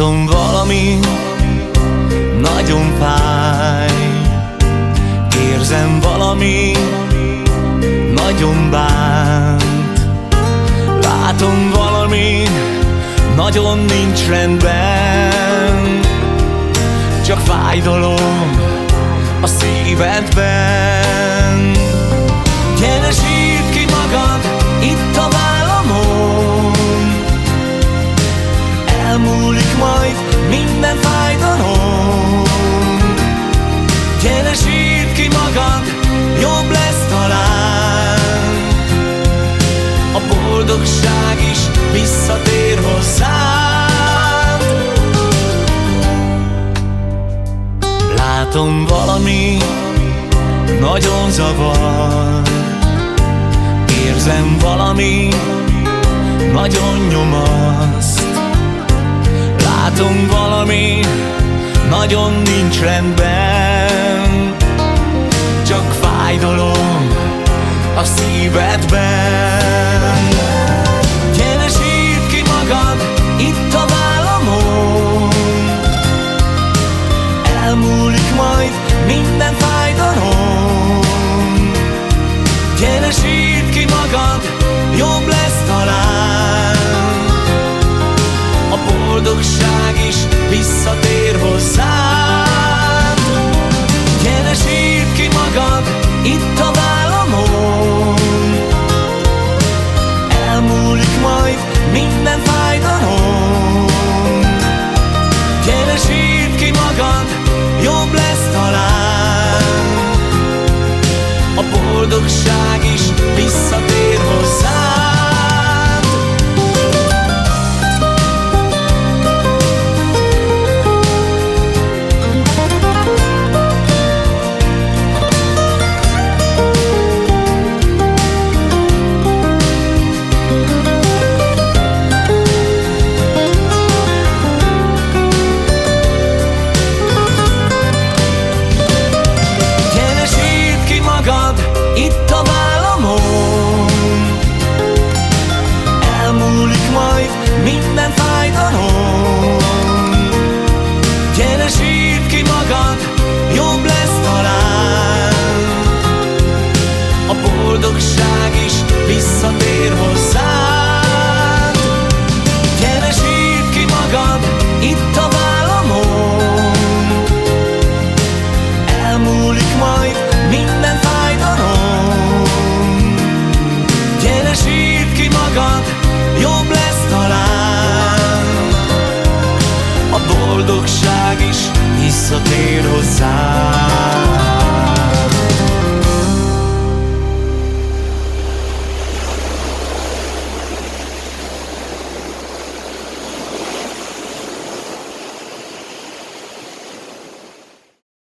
Látom valami nagyon fáj. Érzem valami nagyon bánt. Látom valami nagyon nincs rendben. Csak fájdalom a szívedben. Minden fájdalom. Gyere sírd ki magad, jobb lesz talán. A boldogság is visszatér hozzád Látom valami nagyon zavar. Érzem valami nagyon nyomaszt. Látom valami nagyon nincs rendben. Csak fájdalom a szívedben. Gyere sírd ki magad itt a vállamon. Elmúlik majd minden fájdalom minden boldogság is visszatér hozzád. Keresíd ki magad itt a vállamon. Elmúlik majd minden fájdalom. Keresíd ki magad, jobb lesz talán. A boldogság is visszatér hozzád.